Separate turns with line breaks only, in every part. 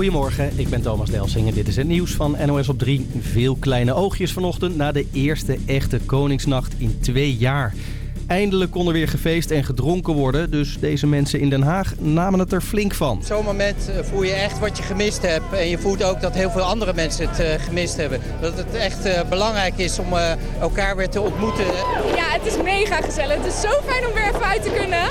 Goedemorgen, ik ben Thomas Delsing en dit is het nieuws van NOS op 3. Veel kleine oogjes vanochtend na de eerste echte Koningsnacht in twee jaar. Eindelijk kon er weer gefeest en gedronken worden. Dus deze mensen in Den Haag namen het er flink van.
Zo'n moment eh, voel je echt wat je gemist hebt. En je voelt ook dat heel veel andere mensen het uh, gemist hebben. Dat het echt uh, belangrijk is om elkaar weer te ontmoeten.
Ja, het is mega gezellig. Het is zo fijn om weer even uit te kunnen.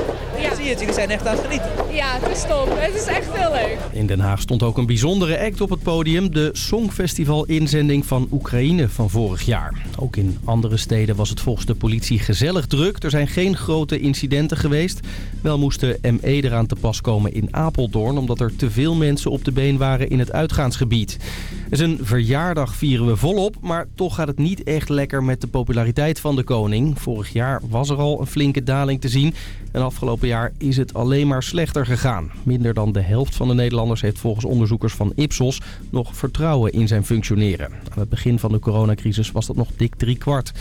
Ja. Zie je het, jullie zijn echt aan het genieten.
Ja, het is top. Het is echt heel leuk.
In Den Haag stond ook een bijzondere act op het podium. De Songfestival-inzending van Oekraïne van vorig jaar. Ook in andere steden was het volgens de politie gezellig druk. Er zijn geen grote incidenten geweest. Wel moesten ME eraan te pas komen in Apeldoorn... omdat er te veel mensen op de been waren in het uitgaansgebied. Zijn verjaardag vieren we volop, maar toch gaat het niet echt lekker met de populariteit van de koning. Vorig jaar was er al een flinke daling te zien. En afgelopen jaar is het alleen maar slechter gegaan. Minder dan de helft van de Nederlanders heeft volgens onderzoekers van Ipsos nog vertrouwen in zijn functioneren. Aan het begin van de coronacrisis was dat nog dik drie kwart.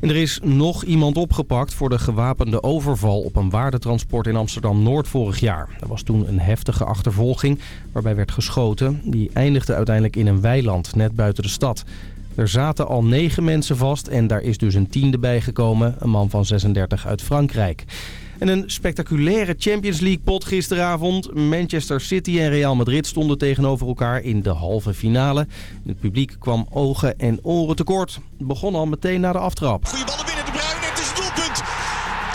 Er is nog iemand opgepakt voor de gewapende overval op een waardetransport in Amsterdam-Noord vorig jaar. Er was toen een heftige achtervolging waarbij werd geschoten. Die eindigde uiteindelijk in een weiland net buiten de stad. Er zaten al negen mensen vast en daar is dus een tiende bijgekomen. Een man van 36 uit Frankrijk. En een spectaculaire Champions League pot gisteravond. Manchester City en Real Madrid stonden tegenover elkaar in de halve finale. Het publiek kwam ogen en oren tekort. Het begon al meteen na de aftrap.
Goeie ballen binnen de Bruyne, het is het doelpunt.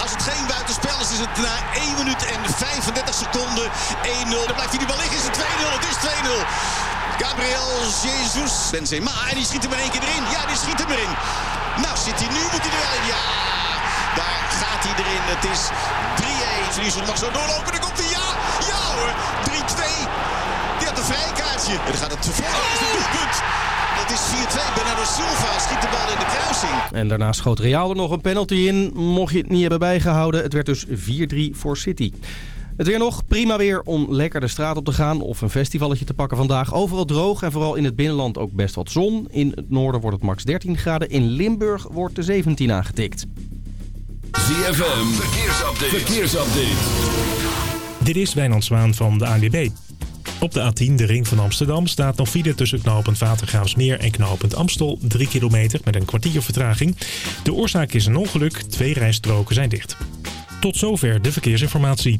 Als het geen buitenspel is, is het na 1 minuut en 35 seconden 1-0. Dan blijft hij die bal liggen, is het 2-0, het is 2-0. Gabriel Jesus Benzema en die schiet hem in één keer erin. Ja, die schiet hem erin. Nou zit hij nu, moet hij er wel in. Ja, erin. Het is 3-1. Verliezer mag zo doorlopen. Dan komt hij. Ja, ja hoor. 3-2. Die had een vrij kaartje. En dan gaat het voor. Het is 4-2. Bernardo Silva schiet de bal in de kruising.
En daarna schoot Real er nog een penalty in. Mocht je het niet hebben bijgehouden. Het werd dus 4-3 voor City. Het weer nog. Prima weer om lekker de straat op te gaan of een festivalletje te pakken vandaag. Overal droog en vooral in het binnenland ook best wat zon. In het noorden wordt het max 13 graden. In Limburg wordt de 17 aangetikt.
ZFM, verkeersupdate. verkeersupdate.
Dit is Wijnand Zwaan van de ANWB. Op de A10, de ring van Amsterdam, staat nog file tussen knooppunt Watergraafsmeer en knooppunt Amstel. 3 kilometer met een kwartier vertraging. De oorzaak is een ongeluk. Twee rijstroken zijn dicht. Tot zover de verkeersinformatie.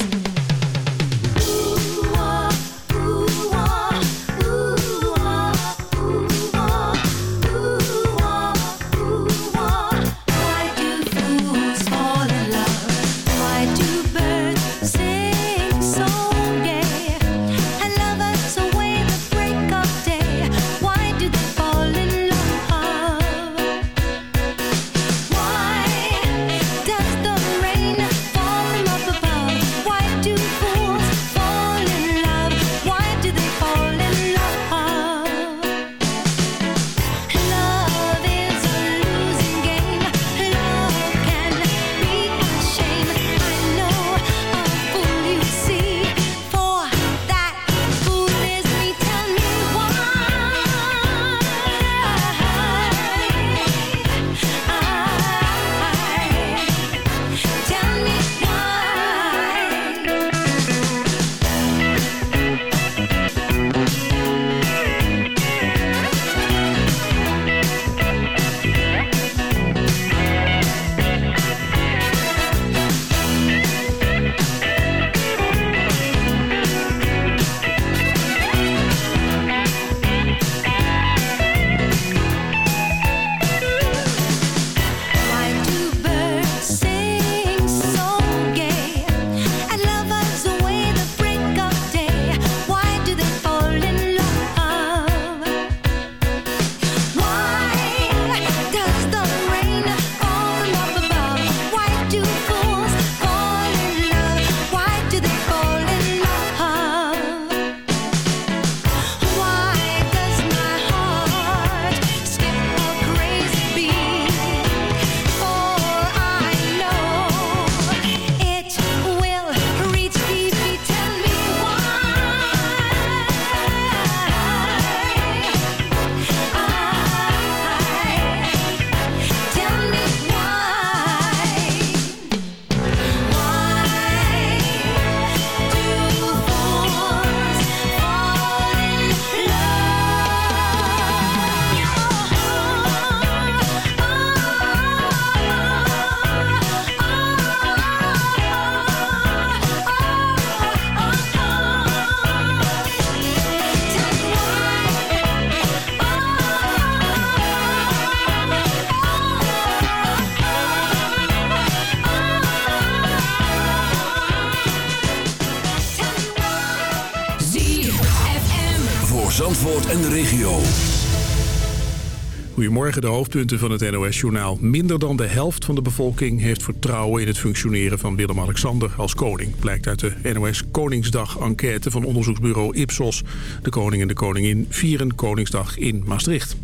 Goedemorgen, de hoofdpunten van het NOS-journaal. Minder dan de helft van de bevolking heeft vertrouwen in het functioneren van Willem-Alexander als koning. Blijkt uit de NOS Koningsdag-enquête van onderzoeksbureau Ipsos. De koning en de koningin vieren Koningsdag in Maastricht.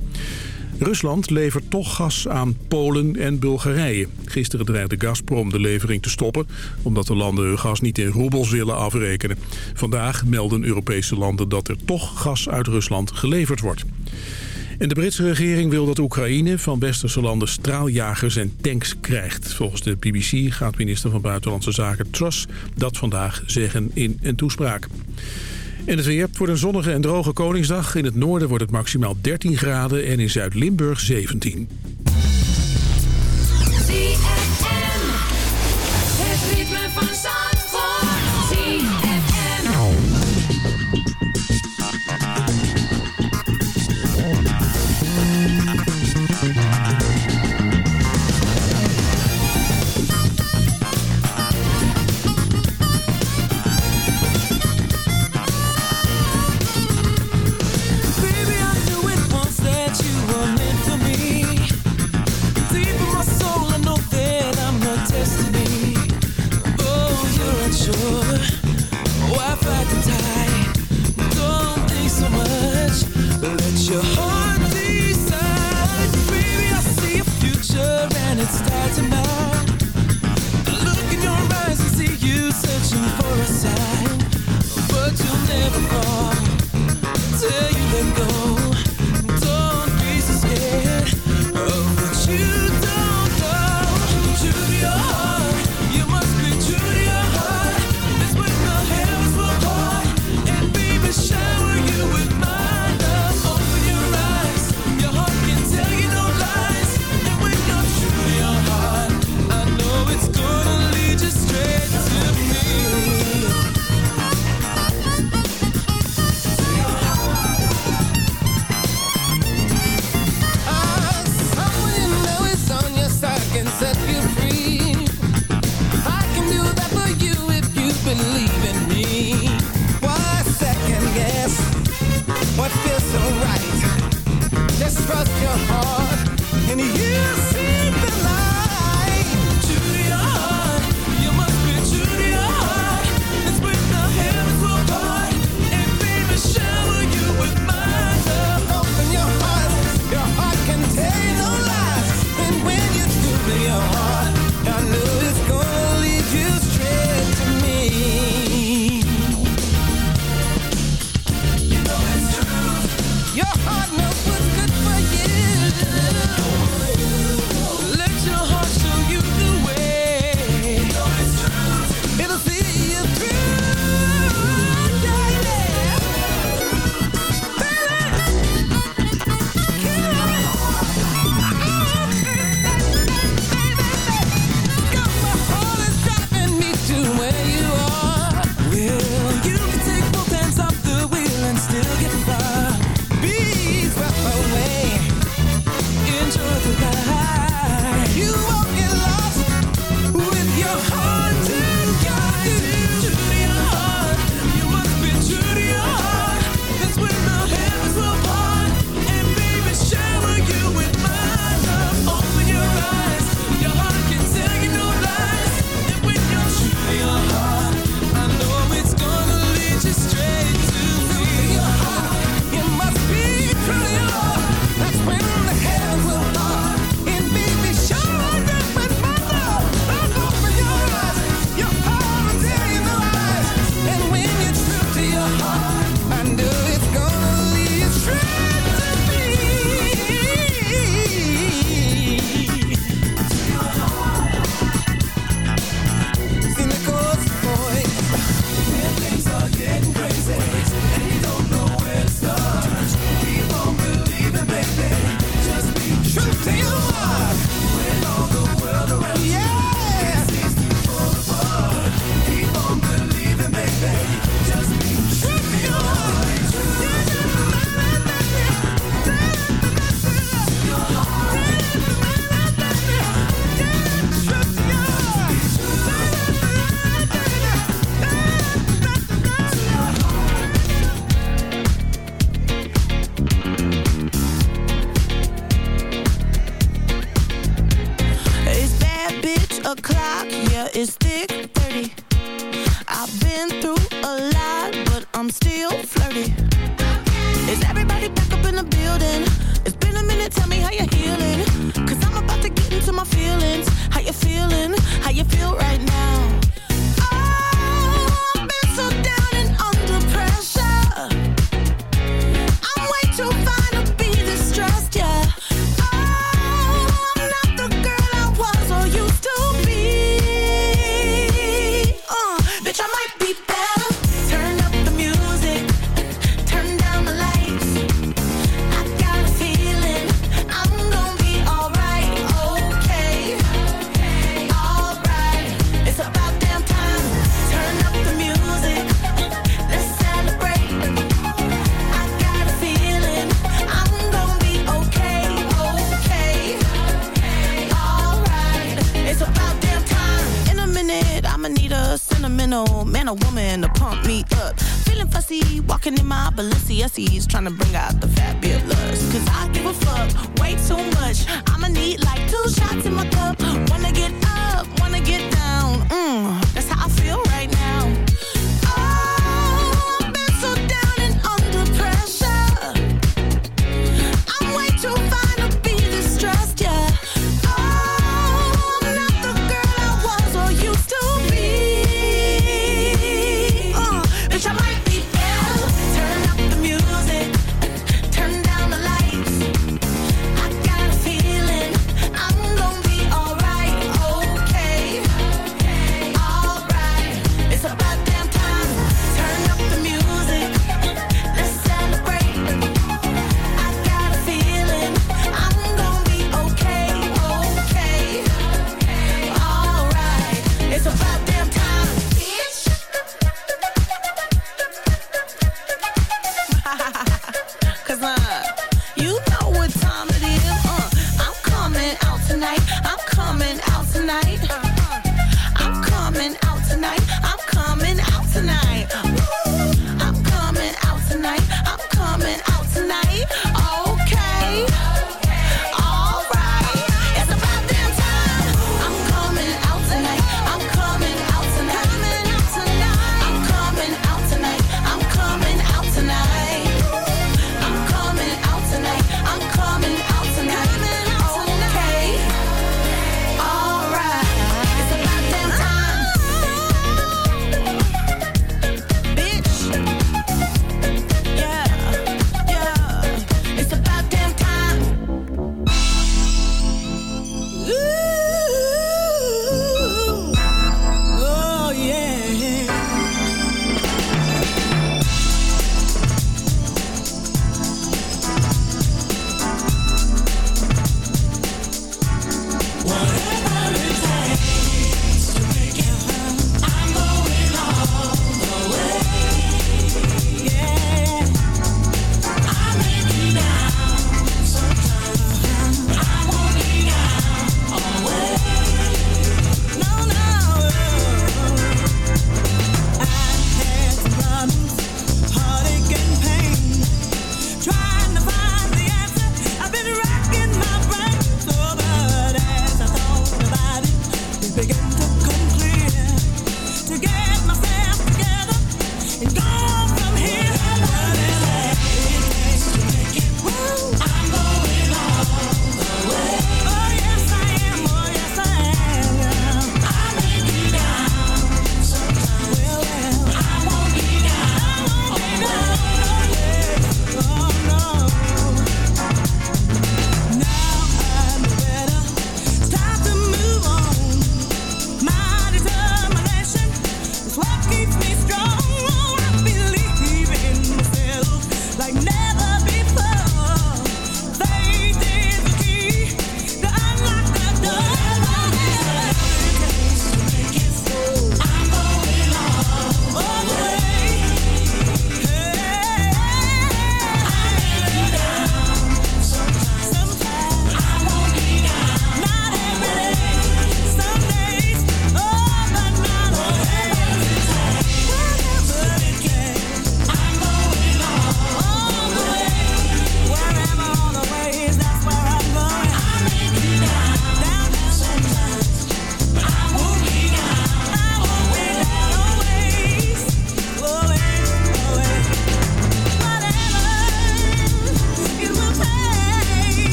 Rusland levert toch gas aan Polen en Bulgarije. Gisteren dreigde Gazprom de levering te stoppen... omdat de landen hun gas niet in roebels willen afrekenen. Vandaag melden Europese landen dat er toch gas uit Rusland geleverd wordt. En de Britse regering wil dat Oekraïne van westerse landen straaljagers en tanks krijgt. Volgens de BBC gaat minister van Buitenlandse Zaken Truss dat vandaag zeggen in een toespraak. En het weer wordt een zonnige en droge Koningsdag. In het noorden wordt het maximaal 13 graden en in Zuid-Limburg 17.
Het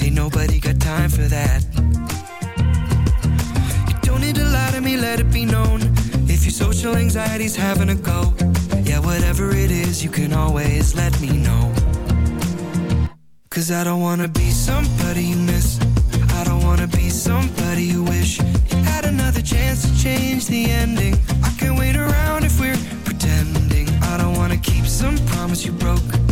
Ain't nobody got time for that. You don't need to lie to me, let it be known. If your social anxiety's having a go, yeah, whatever it is, you can always let me know. Cause I don't wanna be somebody you miss. I don't wanna be somebody you wish you had another chance to change the ending. I can't wait around if we're pretending. I don't wanna keep some promise you broke.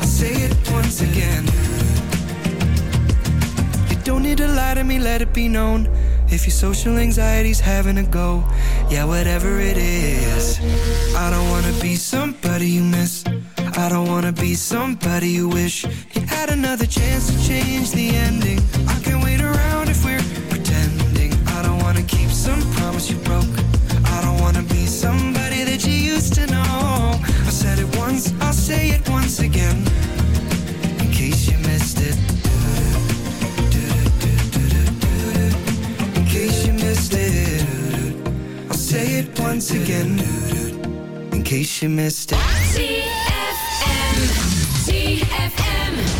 I'll say it once again. You don't need to lie to me, let it be known. If your social anxiety's having a go, yeah, whatever it is. I don't wanna be somebody you miss. I don't wanna be somebody you wish you had another chance to change the ending. I can't wait around once again. In case you missed it.
ZFM. ZFM.